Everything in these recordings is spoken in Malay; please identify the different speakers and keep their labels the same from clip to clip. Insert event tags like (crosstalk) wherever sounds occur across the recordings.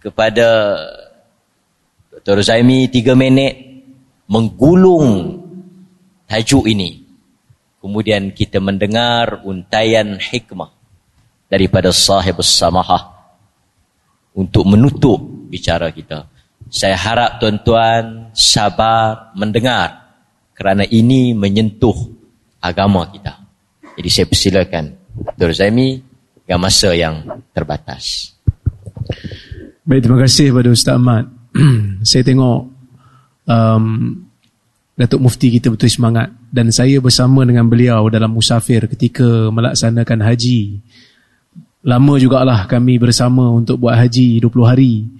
Speaker 1: kepada Dr. Zaimi tiga minit menggulung tajuk ini. Kemudian kita mendengar untayan hikmah daripada sahib samahah untuk menutup bicara kita. Saya harap tuan-tuan sabar mendengar kerana ini menyentuh agama kita. Jadi saya persilakan Dr. Zaimi dengan masa yang terbatas.
Speaker 2: Baik, terima kasih kepada Ustaz Ahmad. (clears throat) saya tengok um, Datuk Mufti kita betul semangat dan saya bersama dengan beliau dalam musafir ketika melaksanakan haji. Lama jugalah kami bersama untuk buat haji 20 hari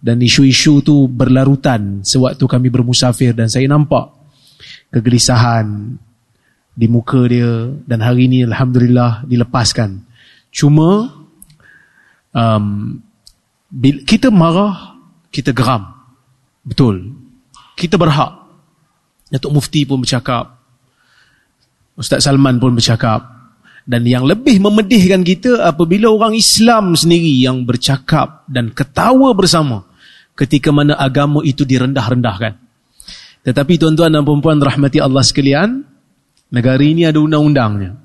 Speaker 2: dan isu-isu tu berlarutan sewaktu kami bermusafir dan saya nampak kegelisahan di muka dia dan hari ini Alhamdulillah dilepaskan. Cuma um, kita marah, kita geram. Betul. Kita berhak. Datuk Mufti pun bercakap. Ustaz Salman pun bercakap. Dan yang lebih memedihkan kita apabila orang Islam sendiri yang bercakap dan ketawa bersama ketika mana agama itu direndah-rendahkan. Tetapi tuan-tuan dan puan-puan rahmati Allah sekalian, negara ini ada undang-undangnya.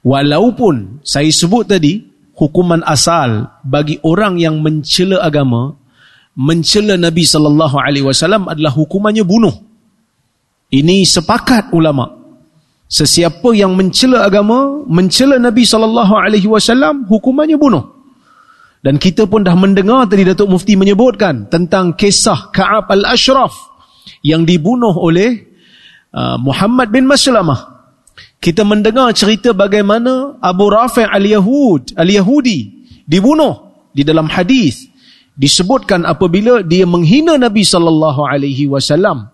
Speaker 2: Walaupun saya sebut tadi hukuman asal bagi orang yang mencela agama, mencela Nabi sallallahu alaihi wasallam adalah hukumannya bunuh. Ini sepakat ulama. Sesiapa yang mencela agama, mencela Nabi sallallahu alaihi wasallam, hukumannya bunuh. Dan kita pun dah mendengar tadi Datuk Mufti menyebutkan tentang kisah Ka'ab al-Ashraf yang dibunuh oleh uh, Muhammad bin Maslamah kita mendengar cerita bagaimana Abu Rafi' al-Yahud, al-Yahudi dibunuh di dalam hadis. Disebutkan apabila dia menghina Nabi sallallahu alaihi wasallam.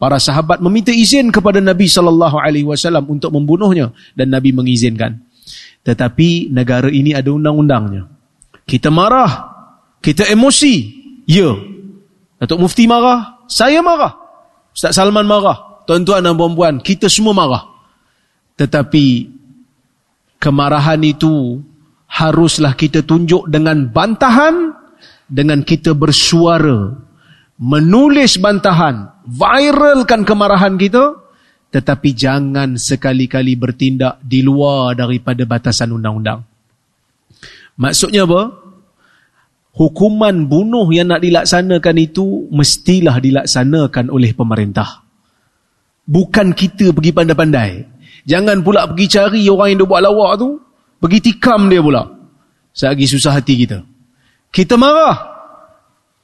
Speaker 2: Para sahabat meminta izin kepada Nabi sallallahu alaihi wasallam untuk membunuhnya dan Nabi mengizinkan. Tetapi negara ini ada undang-undangnya. Kita marah kita emosi. Ya. Datuk Mufti marah saya marah. Ustaz Salman marah. Tuan-tuan dan puan-puan kita semua marah tetapi kemarahan itu haruslah kita tunjuk dengan bantahan dengan kita bersuara menulis bantahan viralkan kemarahan kita tetapi jangan sekali-kali bertindak di luar daripada batasan undang-undang. Maksudnya apa? Hukuman bunuh yang nak dilaksanakan itu mestilah dilaksanakan oleh pemerintah. Bukan kita pergi pandai-pandai Jangan pula pergi cari orang yang dia buat lawak tu. Pergi tikam dia pula. Selagi susah hati kita. Kita marah.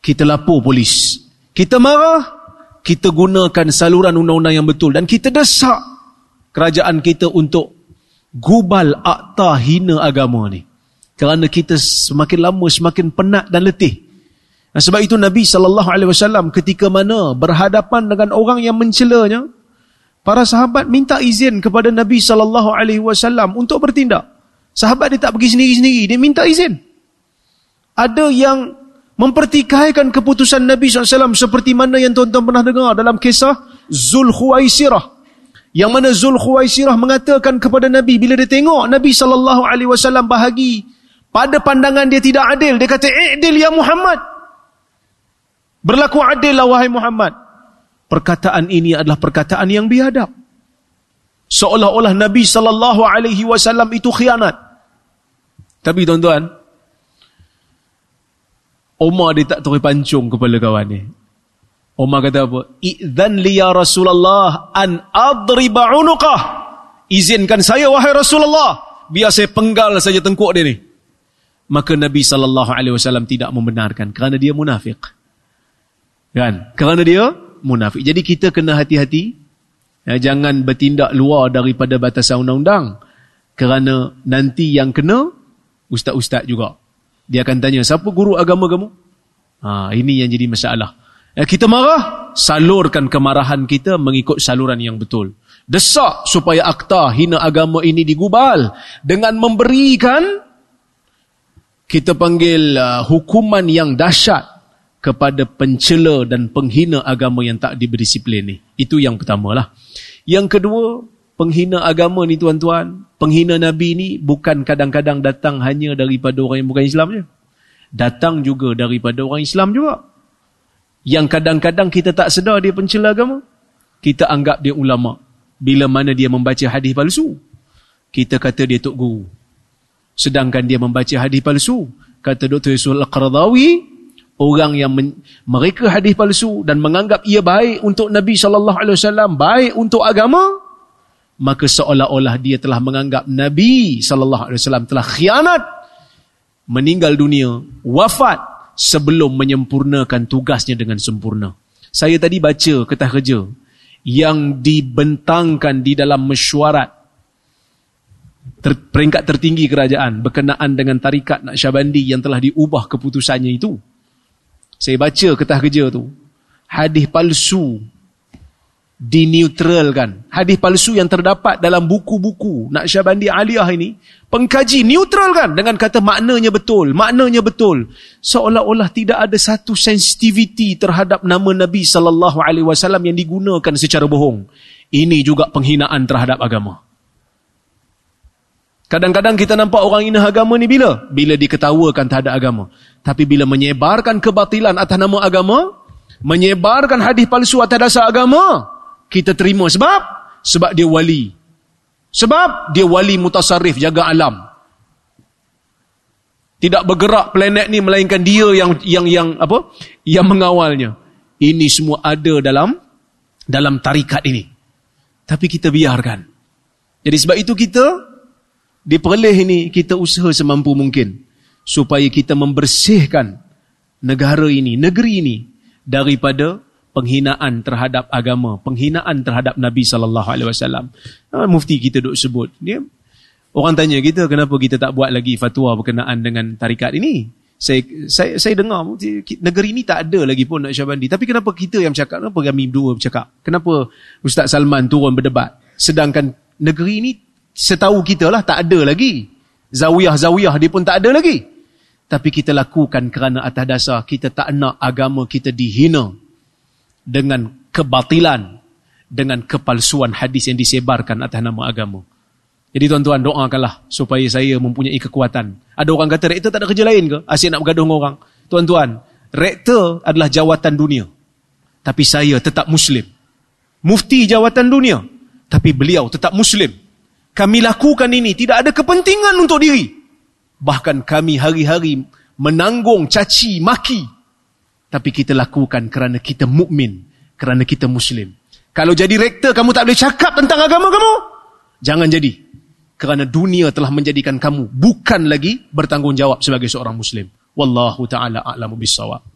Speaker 2: Kita lapor polis. Kita marah. Kita gunakan saluran undang-undang yang betul. Dan kita desak kerajaan kita untuk gubal akta hina agama ni. Kerana kita semakin lama semakin penat dan letih. Dan sebab itu Nabi SAW ketika mana berhadapan dengan orang yang mencelanya, Para sahabat minta izin kepada Nabi sallallahu alaihi wasallam untuk bertindak. Sahabat dia tak pergi sendiri-sendiri, dia minta izin. Ada yang mempertikaikan keputusan Nabi SAW seperti mana yang tuan-tuan pernah dengar dalam kisah Zul Khuwaisirah. Yang mana Zul Khuwaisirah mengatakan kepada Nabi bila dia tengok Nabi SAW bahagi pada pandangan dia tidak adil. Dia kata, I'dil ya Muhammad. Berlaku adil lah wahai Muhammad perkataan ini adalah perkataan yang biadab. Seolah-olah Nabi sallallahu alaihi wasallam itu khianat. Tapi tuan-tuan, Umar dia tak terus pancung kepala kawan ni. Umar kata apa? Idzan li ya Rasulullah an adriba unuqah. Izinkan saya wahai Rasulullah, biar saya penggal saja tengkuk dia ni. Maka Nabi sallallahu alaihi wasallam tidak membenarkan kerana dia munafik. Kan? Kerana dia munafik. Jadi kita kena hati-hati. Ya, jangan bertindak luar daripada batasan undang-undang. Kerana nanti yang kena, ustaz-ustaz juga. Dia akan tanya, siapa guru agama kamu? Ha, ini yang jadi masalah. Ya, kita marah, salurkan kemarahan kita mengikut saluran yang betul. Desak supaya akta hina agama ini digubal. Dengan memberikan, kita panggil uh, hukuman yang dahsyat kepada pencela dan penghina agama yang tak diberi disiplin ni. Itu yang pertama lah. Yang kedua, penghina agama ni tuan-tuan, penghina Nabi ni bukan kadang-kadang datang hanya daripada orang yang bukan Islam je. datang juga daripada orang Islam juga. Yang kadang-kadang kita tak sedar dia pencela agama. Kita anggap dia ulama. Bila mana dia membaca hadis palsu. Kita kata dia tok guru. Sedangkan dia membaca hadis palsu. Kata Dr. Yusuf Al-Qaradawi, orang yang men- mereka hadis palsu dan menganggap ia baik untuk Nabi SAW, baik untuk agama, maka seolah-olah dia telah menganggap Nabi SAW telah khianat, meninggal dunia, wafat sebelum menyempurnakan tugasnya dengan sempurna. Saya tadi baca ketah kerja yang dibentangkan di dalam mesyuarat ter, peringkat tertinggi kerajaan berkenaan dengan tarikat Naqsyabandi yang telah diubah keputusannya itu. Saya baca ketah kerja tu. Hadis palsu dineutralkan. Hadis palsu yang terdapat dalam buku-buku Naqsyabandi Aliyah ini, pengkaji neutralkan dengan kata maknanya betul, maknanya betul. Seolah-olah tidak ada satu sensitiviti terhadap nama Nabi sallallahu alaihi wasallam yang digunakan secara bohong. Ini juga penghinaan terhadap agama. Kadang-kadang kita nampak orang ini agama ni bila? Bila diketawakan terhadap agama. Tapi bila menyebarkan kebatilan atas nama agama, menyebarkan hadis palsu atas dasar agama, kita terima. Sebab? Sebab dia wali. Sebab dia wali mutasarrif, jaga alam. Tidak bergerak planet ni melainkan dia yang yang yang apa? Yang mengawalnya. Ini semua ada dalam dalam tarikat ini. Tapi kita biarkan. Jadi sebab itu kita di perleh ini kita usaha semampu mungkin supaya kita membersihkan negara ini, negeri ini daripada penghinaan terhadap agama, penghinaan terhadap Nabi sallallahu alaihi wasallam. Ah, mufti kita duk sebut, dia orang tanya kita kenapa kita tak buat lagi fatwa berkenaan dengan tarikat ini? Saya saya saya dengar negeri ini tak ada lagi pun nak syabandi. Tapi kenapa kita yang bercakap? Kenapa kami dua bercakap? Kenapa Ustaz Salman turun berdebat? Sedangkan negeri ini setahu kita lah tak ada lagi. Zawiyah-zawiyah dia pun tak ada lagi. Tapi kita lakukan kerana atas dasar kita tak nak agama kita dihina dengan kebatilan, dengan kepalsuan hadis yang disebarkan atas nama agama. Jadi tuan-tuan doakanlah supaya saya mempunyai kekuatan. Ada orang kata rektor tak ada kerja lain ke? Asyik nak bergaduh dengan orang. Tuan-tuan, rektor adalah jawatan dunia. Tapi saya tetap Muslim. Mufti jawatan dunia. Tapi beliau tetap Muslim kami lakukan ini tidak ada kepentingan untuk diri. Bahkan kami hari-hari menanggung caci maki. Tapi kita lakukan kerana kita mukmin, kerana kita muslim. Kalau jadi rektor kamu tak boleh cakap tentang agama kamu, jangan jadi. Kerana dunia telah menjadikan kamu bukan lagi bertanggungjawab sebagai seorang muslim. Wallahu taala a'lamu bissawab.